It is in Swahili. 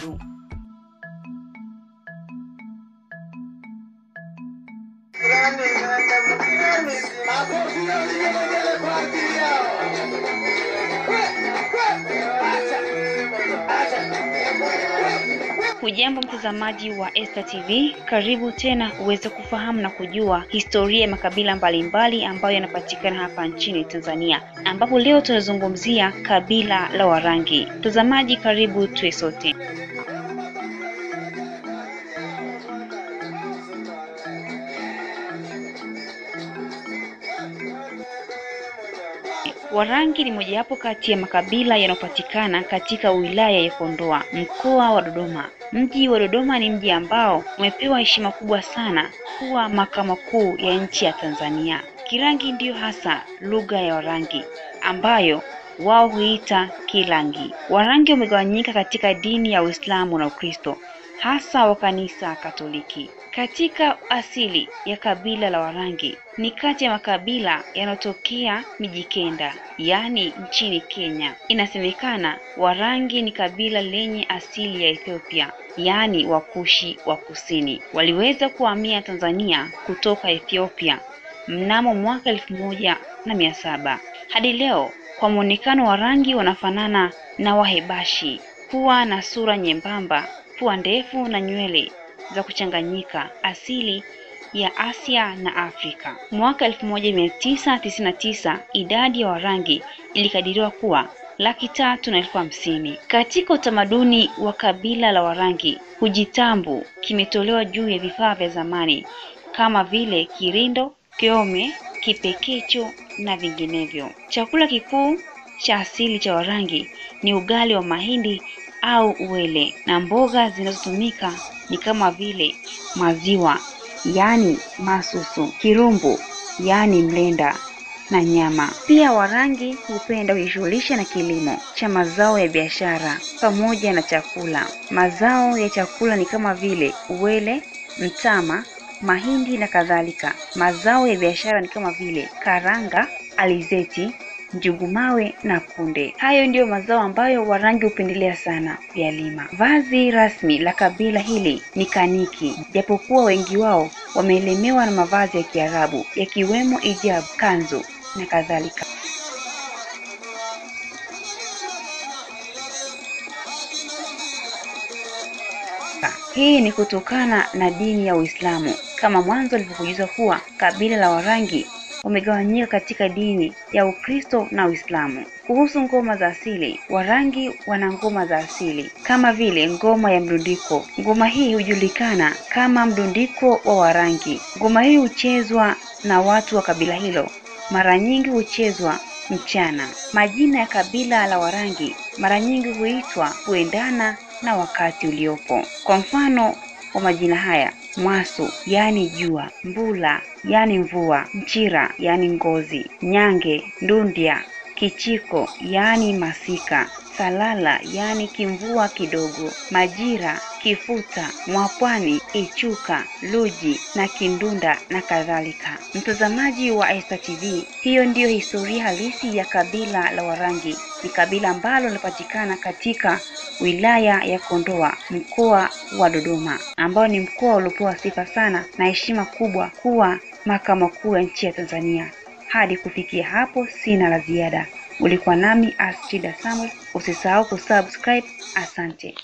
Brasil. A Hujambo mtazamaji wa Esta TV, karibu tena uweze kufahamu na kujua historia ya makabila mbalimbali ambayo yanapatikana hapa nchini Tanzania, ambapo leo tunazungumzia kabila la Warangi. Mtazamaji, karibu tuwe sote. Warangi ni mojawapo kati ya makabila yanayopatikana katika wilaya ya Kondoa, mkoa wa Dodoma. Mji wa Dodoma ni mji ambao umepewa heshima kubwa sana kuwa makao makuu ya nchi ya Tanzania. Kirangi ndiyo hasa lugha ya Warangi ambayo wao huita Kirangi. Warangi wamegawanyika katika dini ya Uislamu na Ukristo, hasa wa kanisa Katoliki. Katika asili ya kabila la Warangi ni kati ya makabila yanayotokea Mijikenda, yaani nchini Kenya. Inasemekana Warangi ni kabila lenye asili ya Ethiopia, yaani Wakushi wa kusini. Waliweza kuhamia Tanzania kutoka Ethiopia mnamo mwaka elfu moja na mia saba. Hadi leo kwa muonekano Warangi wanafanana na Wahebashi, kuwa na sura nyembamba, pua ndefu na nywele za kuchanganyika asili ya Asia na Afrika. Mwaka 1999 idadi ya Warangi ilikadiriwa kuwa laki tatu na elfu hamsini. Katika utamaduni wa kabila la Warangi, kujitambu kimetolewa juu ya vifaa vya zamani kama vile kirindo, kiome, kipekecho na vinginevyo. Chakula kikuu cha asili cha Warangi ni ugali wa mahindi au uwele na mboga zinazotumika ni kama vile maziwa yaani masusu, kirumbu yaani mlenda na nyama. Pia Warangi hupenda kujishughulisha na kilimo cha mazao ya biashara pamoja na chakula. Mazao ya chakula ni kama vile uwele, mtama, mahindi na kadhalika. Mazao ya biashara ni kama vile karanga, alizeti, njugumawe na kunde. Hayo ndiyo mazao ambayo Warangi hupendelea sana kuyalima. Vazi rasmi la kabila hili ni kaniki, japokuwa wengi wao wameelemewa na mavazi ya Kiarabu yakiwemo ijab, kanzu na kadhalika. Hii ni kutokana na dini ya Uislamu, kama mwanzo alivyokujuza kuwa kabila la Warangi wamegawanyika katika dini ya Ukristo na Uislamu. Kuhusu ngoma za asili, Warangi wana ngoma za asili kama vile ngoma ya mdundiko. Ngoma hii hujulikana kama mdundiko wa Warangi. Ngoma hii huchezwa na watu wa kabila hilo, mara nyingi huchezwa mchana. Majina ya kabila la Warangi mara nyingi huitwa kuendana na wakati uliopo. Kwa mfano wa majina haya Mwasu yaani jua, Mbula yaani mvua, Mchira yaani ngozi, Nyange, Ndundya, Kichiko yaani masika, Salala yaani kimvua kidogo, Majira, Kifuta, Mwapwani, Ichuka, Luji na Kindunda na kadhalika. Mtazamaji wa Esta TV, hiyo ndiyo historia halisi ya kabila la Warangi. Ni kabila ambalo linapatikana katika wilaya ya Kondoa, mkoa wa Dodoma, ambao ni mkoa uliopewa sifa sana na heshima kubwa kuwa makao makuu ya nchi ya Tanzania. Hadi kufikia hapo, sina la ziada. Ulikuwa nami Astrida Samuel. Usisahau kusubscribe. Asante.